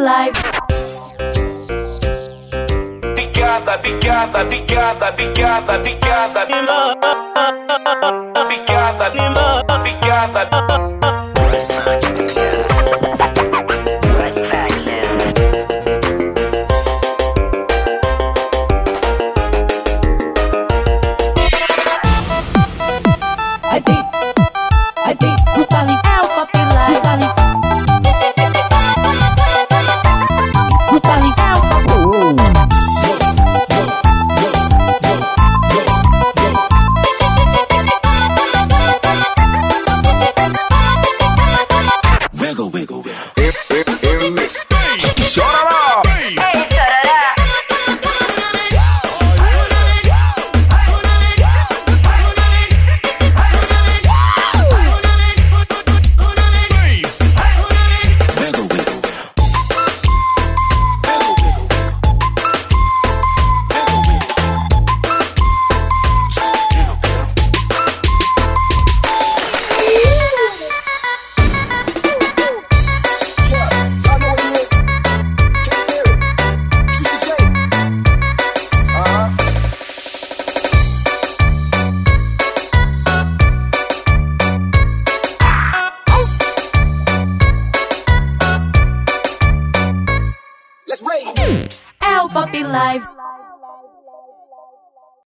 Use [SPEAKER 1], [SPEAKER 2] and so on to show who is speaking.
[SPEAKER 1] life.
[SPEAKER 2] Picada, picada, picada, picada, picada. Picada, picada.
[SPEAKER 3] Satisfaction.
[SPEAKER 1] Satisfaction. Now Puppy Live!